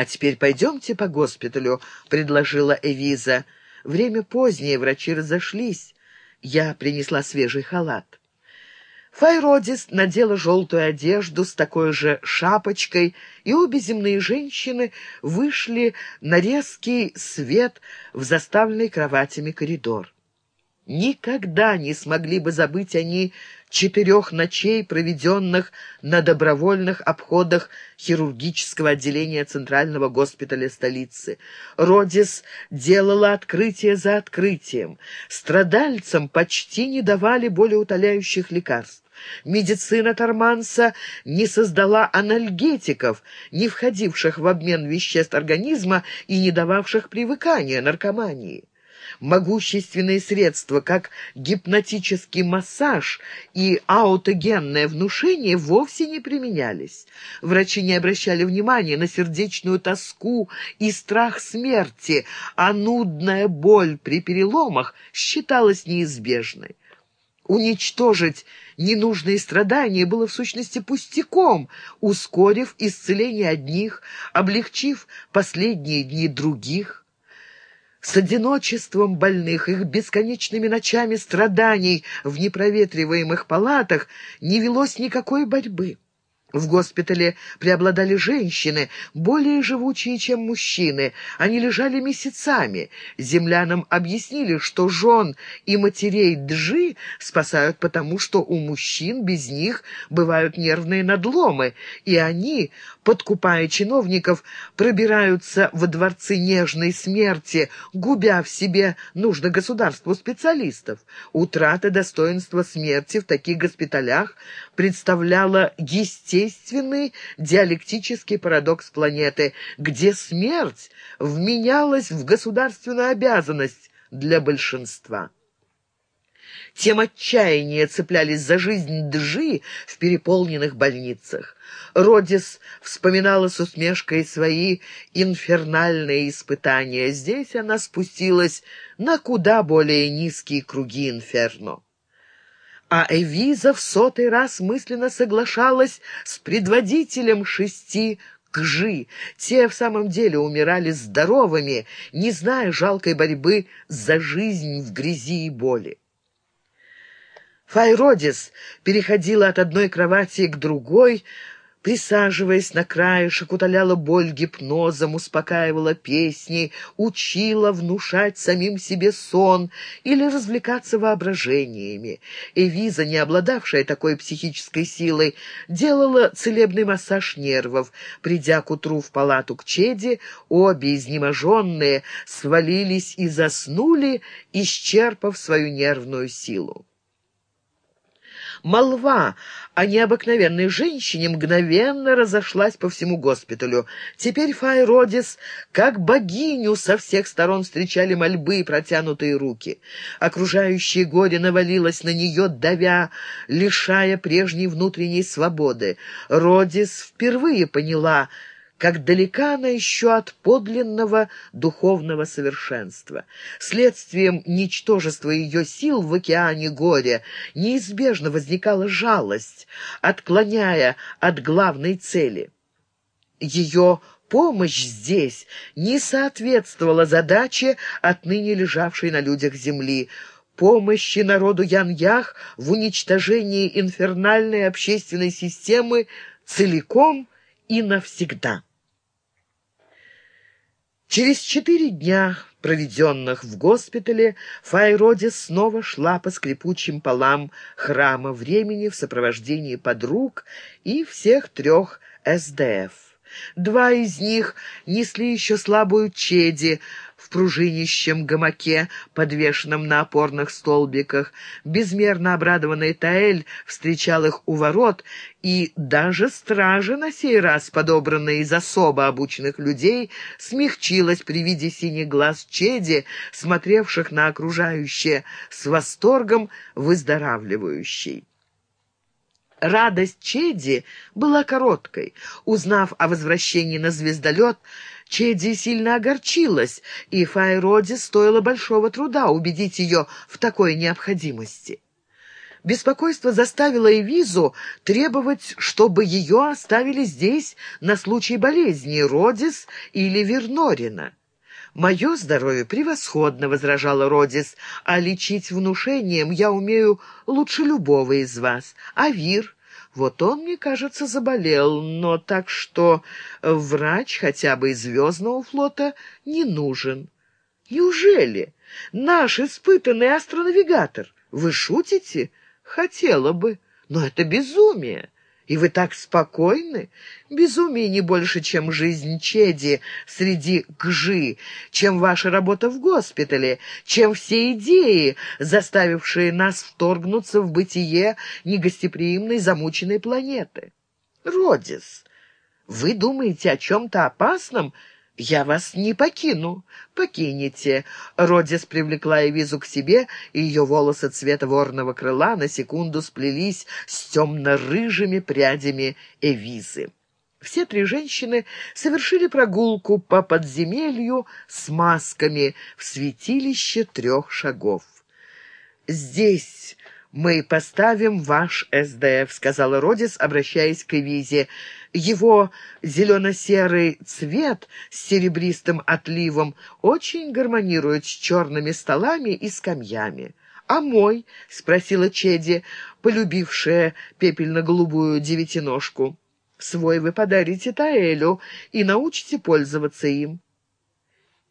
«А теперь пойдемте по госпиталю», — предложила Эвиза. «Время позднее, врачи разошлись. Я принесла свежий халат». Файродис надела желтую одежду с такой же шапочкой, и обе земные женщины вышли на резкий свет в заставленный кроватями коридор. Никогда не смогли бы забыть они четырех ночей, проведенных на добровольных обходах хирургического отделения Центрального госпиталя столицы. Родис делала открытие за открытием. Страдальцам почти не давали более утоляющих лекарств. Медицина Торманса не создала анальгетиков, не входивших в обмен веществ организма и не дававших привыкания наркомании могущественные средства, как гипнотический массаж и аутогенное внушение, вовсе не применялись. Врачи не обращали внимания на сердечную тоску и страх смерти, а нудная боль при переломах считалась неизбежной. Уничтожить ненужные страдания было в сущности пустяком, ускорив исцеление одних, облегчив последние дни других. С одиночеством больных, их бесконечными ночами страданий в непроветриваемых палатах не велось никакой борьбы. В госпитале преобладали женщины, более живучие, чем мужчины. Они лежали месяцами. Землянам объяснили, что жен и матерей Джи спасают потому, что у мужчин без них бывают нервные надломы, и они, подкупая чиновников, пробираются во дворцы нежной смерти, губя в себе нужно государству специалистов. Утрата достоинства смерти в таких госпиталях представляла естественный диалектический парадокс планеты, где смерть вменялась в государственную обязанность для большинства тем отчаяннее цеплялись за жизнь Джи в переполненных больницах. Родис вспоминала с усмешкой свои инфернальные испытания. Здесь она спустилась на куда более низкие круги инферно. А Эвиза в сотый раз мысленно соглашалась с предводителем шести Кжи. Те в самом деле умирали здоровыми, не зная жалкой борьбы за жизнь в грязи и боли. Файродис переходила от одной кровати к другой, присаживаясь на краешек, утоляла боль гипнозом, успокаивала песней, учила внушать самим себе сон или развлекаться воображениями. Эвиза, не обладавшая такой психической силой, делала целебный массаж нервов. Придя к утру в палату к Чеди, обе изнеможенные свалились и заснули, исчерпав свою нервную силу. Молва о необыкновенной женщине мгновенно разошлась по всему госпиталю. Теперь Файродис, как богиню, со всех сторон встречали мольбы и протянутые руки. Окружающее горе навалилось на нее, давя, лишая прежней внутренней свободы. Родис впервые поняла — как далека она еще от подлинного духовного совершенства. Следствием ничтожества ее сил в океане горя неизбежно возникала жалость, отклоняя от главной цели. Ее помощь здесь не соответствовала задаче, отныне лежавшей на людях земли, помощи народу Яньях в уничтожении инфернальной общественной системы целиком и навсегда. Через четыре дня, проведенных в госпитале, Файроди снова шла по скрипучим полам храма времени в сопровождении подруг и всех трех СДФ. Два из них несли еще слабую чеди в пружинищем гамаке, подвешенном на опорных столбиках. Безмерно обрадованный Таэль встречал их у ворот, и даже стража на сей раз, подобранная из особо обученных людей, смягчилась при виде синих глаз Чеди, смотревших на окружающее с восторгом выздоравливающей. Радость Чеди была короткой. Узнав о возвращении на звездолет, Чеди сильно огорчилась, и Файроде стоило большого труда убедить ее в такой необходимости. Беспокойство заставило Эвизу требовать, чтобы ее оставили здесь на случай болезни Родис или Вернорина. «Мое здоровье превосходно», — возражала Родис, «а лечить внушением я умею лучше любого из вас. А Вир? Вот он, мне кажется, заболел, но так что врач хотя бы из Звездного флота не нужен». «Неужели? Наш испытанный астронавигатор? Вы шутите?» «Хотела бы, но это безумие. И вы так спокойны? Безумие не больше, чем жизнь Чеди среди гжи, чем ваша работа в госпитале, чем все идеи, заставившие нас вторгнуться в бытие негостеприимной замученной планеты. Родис, вы думаете о чем-то опасном, «Я вас не покину». «Покинете». Родис привлекла Эвизу к себе, и ее волосы цвета ворного крыла на секунду сплелись с темно-рыжими прядями Эвизы. Все три женщины совершили прогулку по подземелью с масками в святилище трех шагов. «Здесь мы поставим ваш СДФ», — сказала Родис, обращаясь к Эвизе. Его зелено-серый цвет с серебристым отливом очень гармонирует с черными столами и скамьями. «А мой?» — спросила Чеди, полюбившая пепельно-голубую девятиножку. «Свой вы подарите Таэлю и научите пользоваться им».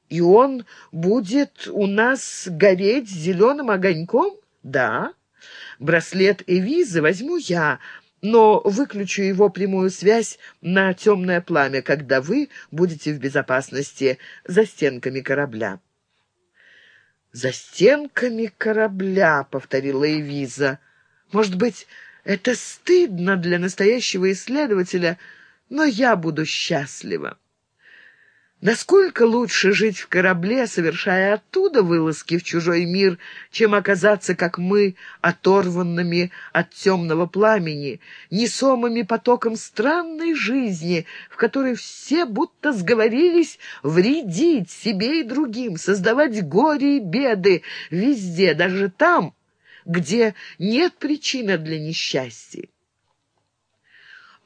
«И он будет у нас гореть зеленым огоньком?» «Да. Браслет и визы возьму я, но выключу его прямую связь на темное пламя, когда вы будете в безопасности за стенками корабля». «За стенками корабля», — повторила Эвиза. «Может быть, это стыдно для настоящего исследователя, но я буду счастлива». Насколько лучше жить в корабле, совершая оттуда вылазки в чужой мир, чем оказаться, как мы, оторванными от темного пламени, несомыми потоком странной жизни, в которой все будто сговорились вредить себе и другим, создавать горе и беды везде, даже там, где нет причины для несчастья.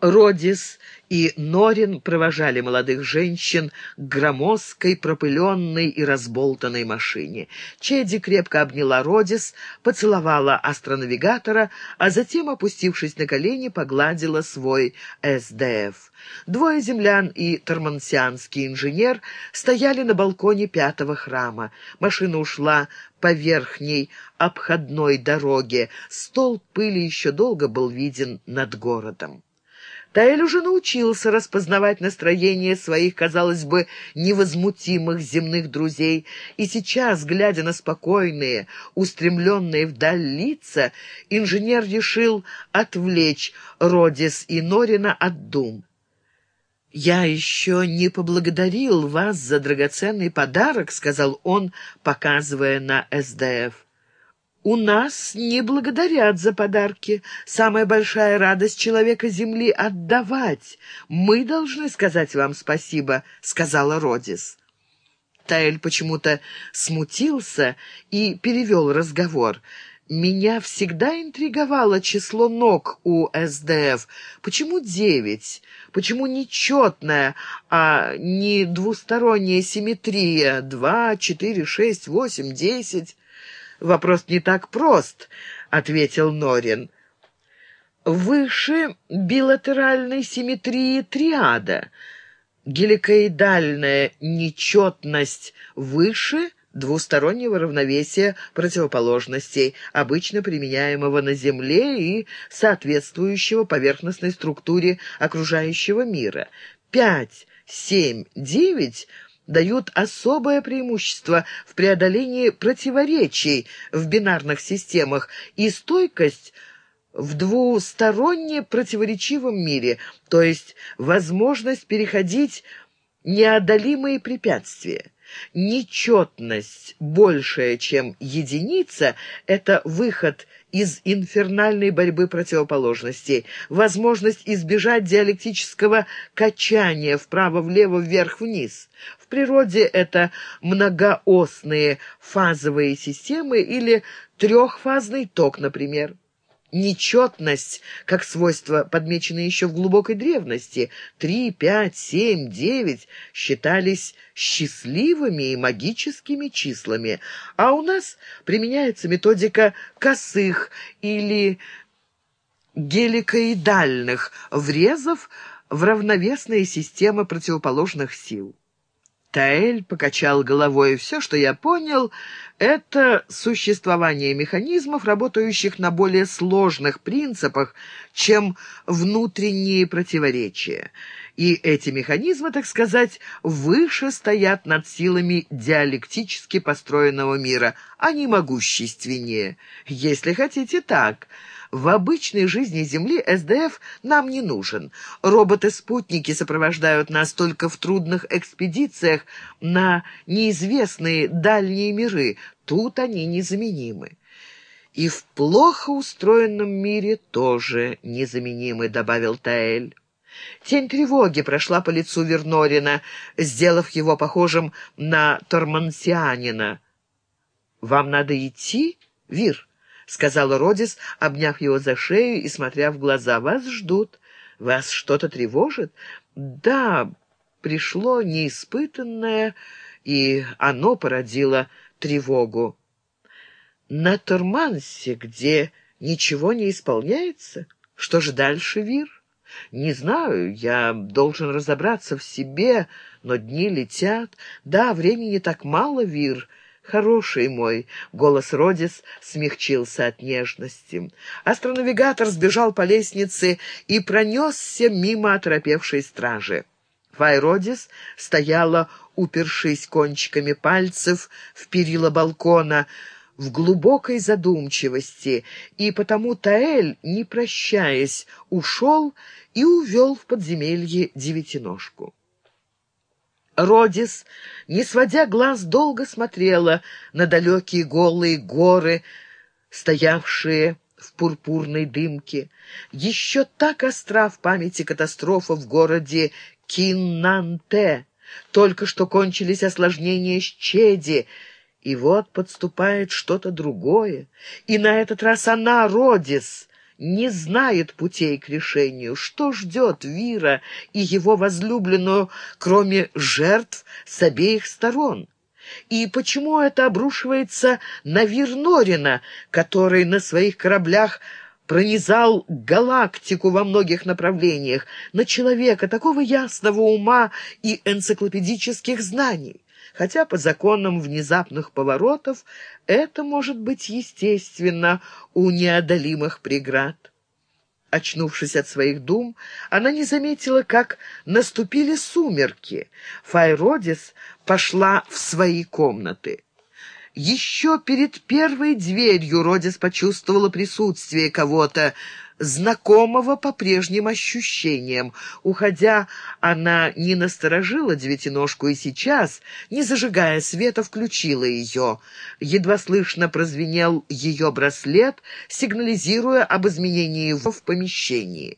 Родис и Норин провожали молодых женщин к громоздкой, пропыленной и разболтанной машине. Чеди крепко обняла Родис, поцеловала астронавигатора, а затем, опустившись на колени, погладила свой СДФ. Двое землян и тормансианский инженер стояли на балконе пятого храма. Машина ушла по верхней обходной дороге. Стол пыли еще долго был виден над городом. Таэль уже научился распознавать настроение своих, казалось бы, невозмутимых земных друзей, и сейчас, глядя на спокойные, устремленные вдаль лица, инженер решил отвлечь Родис и Норина от дум. «Я еще не поблагодарил вас за драгоценный подарок», — сказал он, показывая на СДФ. «У нас не благодарят за подарки. Самая большая радость человека Земли — отдавать. Мы должны сказать вам спасибо», — сказала Родис. Таэль почему-то смутился и перевел разговор. «Меня всегда интриговало число ног у СДФ. Почему девять? Почему нечетная, а не двусторонняя симметрия? Два, четыре, шесть, восемь, десять?» «Вопрос не так прост», — ответил Норин. «Выше билатеральной симметрии триада. Геликоидальная нечетность выше двустороннего равновесия противоположностей, обычно применяемого на Земле и соответствующего поверхностной структуре окружающего мира. Пять, семь, девять — дают особое преимущество в преодолении противоречий в бинарных системах и стойкость в двусторонне противоречивом мире, то есть возможность переходить неодолимые препятствия. Нечетность, большая, чем единица, это выход из инфернальной борьбы противоположностей, возможность избежать диалектического качания вправо-влево, вверх-вниз. Природе это многоосные фазовые системы или трехфазный ток, например. Нечетность, как свойство, подмечено еще в глубокой древности. Три, пять, семь, девять считались счастливыми и магическими числами, а у нас применяется методика косых или геликоидальных врезов в равновесные системы противоположных сил. Таэль покачал головой. «Все, что я понял, это существование механизмов, работающих на более сложных принципах, чем внутренние противоречия. И эти механизмы, так сказать, выше стоят над силами диалектически построенного мира, а не могущественнее. Если хотите так...» В обычной жизни Земли СДФ нам не нужен. Роботы-спутники сопровождают нас только в трудных экспедициях на неизвестные дальние миры. Тут они незаменимы. И в плохо устроенном мире тоже незаменимы, добавил Таэль. Тень тревоги прошла по лицу Вернорина, сделав его похожим на тормансианина. «Вам надо идти, Вир?» — сказала Родис, обняв его за шею и смотря в глаза. «Вас ждут. Вас что-то тревожит?» «Да, пришло неиспытанное, и оно породило тревогу. На Тормансе, где ничего не исполняется? Что же дальше, Вир?» «Не знаю, я должен разобраться в себе, но дни летят. Да, времени так мало, Вир». «Хороший мой!» — голос Родис смягчился от нежности. Астронавигатор сбежал по лестнице и пронесся мимо оторопевшей стражи. Файродис стояла, упершись кончиками пальцев в перила балкона, в глубокой задумчивости, и потому Таэль, не прощаясь, ушел и увел в подземелье девятиножку. Родис, не сводя глаз, долго смотрела на далекие голые горы, стоявшие в пурпурной дымке. Еще так остра в памяти катастрофа в городе Киннанте. Только что кончились осложнения с Чеди, и вот подступает что-то другое. И на этот раз она, Родис, не знает путей к решению. Что ждет Вира и его возлюбленную, кроме жертв с обеих сторон? И почему это обрушивается на Вирнорина, который на своих кораблях пронизал галактику во многих направлениях, на человека такого ясного ума и энциклопедических знаний? Хотя по законам внезапных поворотов это может быть естественно у неодолимых преград. Очнувшись от своих дум, она не заметила, как наступили сумерки. Файродис пошла в свои комнаты. Еще перед первой дверью Родис почувствовала присутствие кого-то, знакомого по прежним ощущениям. Уходя, она не насторожила девятиножку и сейчас, не зажигая света, включила ее. Едва слышно прозвенел ее браслет, сигнализируя об изменении его в помещении.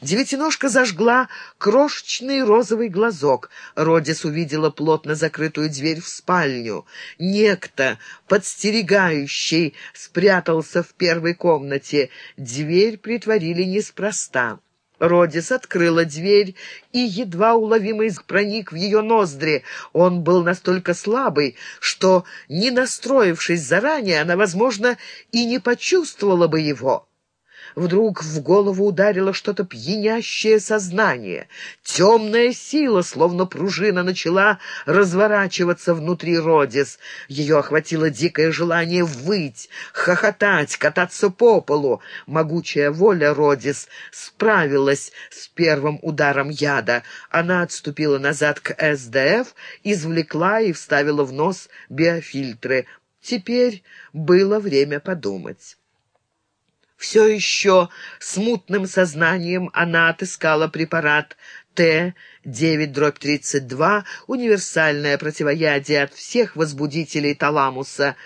Девятиножка зажгла крошечный розовый глазок. Родис увидела плотно закрытую дверь в спальню. Некто, подстерегающий, спрятался в первой комнате. Дверь притворили неспроста. Родис открыла дверь, и едва уловимый проник в ее ноздри. Он был настолько слабый, что, не настроившись заранее, она, возможно, и не почувствовала бы его. Вдруг в голову ударило что-то пьянящее сознание. Темная сила, словно пружина, начала разворачиваться внутри Родис. Ее охватило дикое желание выть, хохотать, кататься по полу. Могучая воля Родис справилась с первым ударом яда. Она отступила назад к СДФ, извлекла и вставила в нос биофильтры. Теперь было время подумать. Все еще смутным сознанием она отыскала препарат Т-9-32, универсальное противоядие от всех возбудителей таламуса.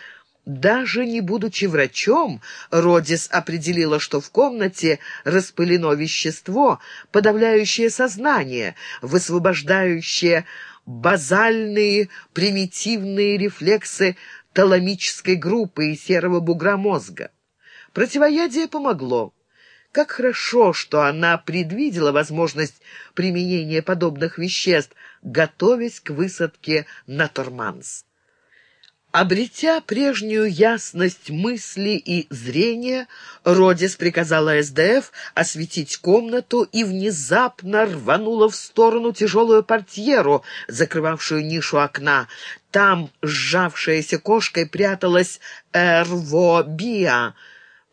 Даже не будучи врачом, Родис определила, что в комнате распылено вещество, подавляющее сознание, высвобождающее базальные примитивные рефлексы таламической группы и серого бугра мозга. Противоядие помогло. Как хорошо, что она предвидела возможность применения подобных веществ, готовясь к высадке на Торманс. Обретя прежнюю ясность мысли и зрения, Родис приказала СДФ осветить комнату и внезапно рванула в сторону тяжелую портьеру, закрывавшую нишу окна. Там, сжавшаяся кошкой, пряталась Эрвобия,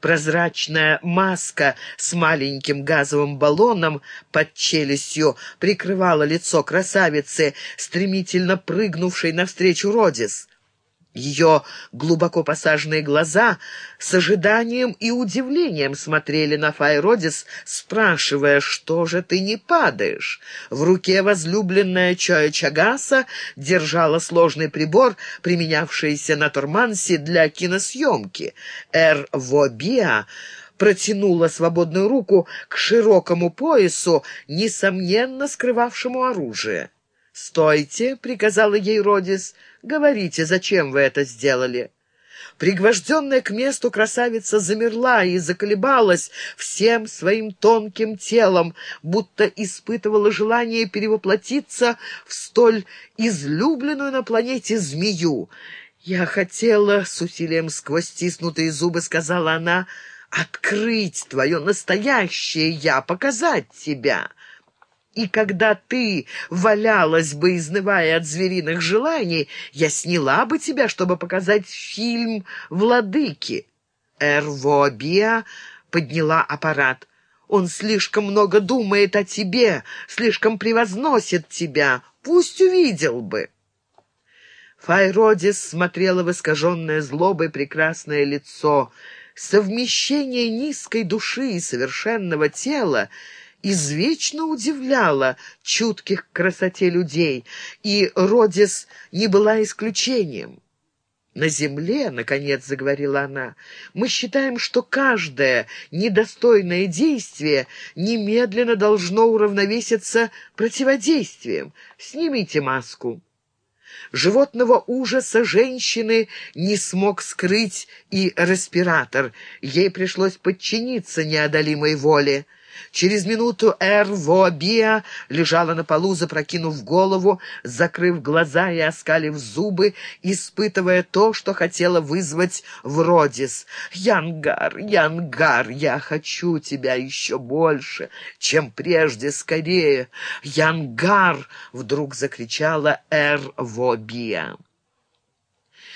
Прозрачная маска с маленьким газовым баллоном под челюстью прикрывала лицо красавицы, стремительно прыгнувшей навстречу Родис. Ее глубоко посаженные глаза с ожиданием и удивлением смотрели на Файродис, спрашивая, что же ты не падаешь. В руке возлюбленная Чоя Чагаса держала сложный прибор, применявшийся на Тормансе для киносъемки. Эр Вобиа протянула свободную руку к широкому поясу, несомненно скрывавшему оружие. «Стойте!» — приказала ей Родис. «Говорите, зачем вы это сделали?» Пригвожденная к месту красавица замерла и заколебалась всем своим тонким телом, будто испытывала желание перевоплотиться в столь излюбленную на планете змею. «Я хотела, — с усилием сквозь стиснутые зубы сказала она, — открыть твое настоящее «я», показать тебя». И когда ты валялась бы, изнывая от звериных желаний, я сняла бы тебя, чтобы показать фильм «Владыки». Эрвобия подняла аппарат. Он слишком много думает о тебе, слишком превозносит тебя. Пусть увидел бы. Файродис смотрела в искаженное злобой прекрасное лицо. Совмещение низкой души и совершенного тела — извечно удивляла чутких к красоте людей, и Родис не была исключением. «На земле, — наконец заговорила она, — мы считаем, что каждое недостойное действие немедленно должно уравновеситься противодействием. Снимите маску». Животного ужаса женщины не смог скрыть и респиратор. Ей пришлось подчиниться неодолимой воле. Через минуту Эр Вобия лежала на полу, запрокинув голову, закрыв глаза и оскалив зубы, испытывая то, что хотела вызвать в Родис. «Янгар, Янгар, я хочу тебя еще больше, чем прежде, скорее! Янгар!» — вдруг закричала Эр Вобия.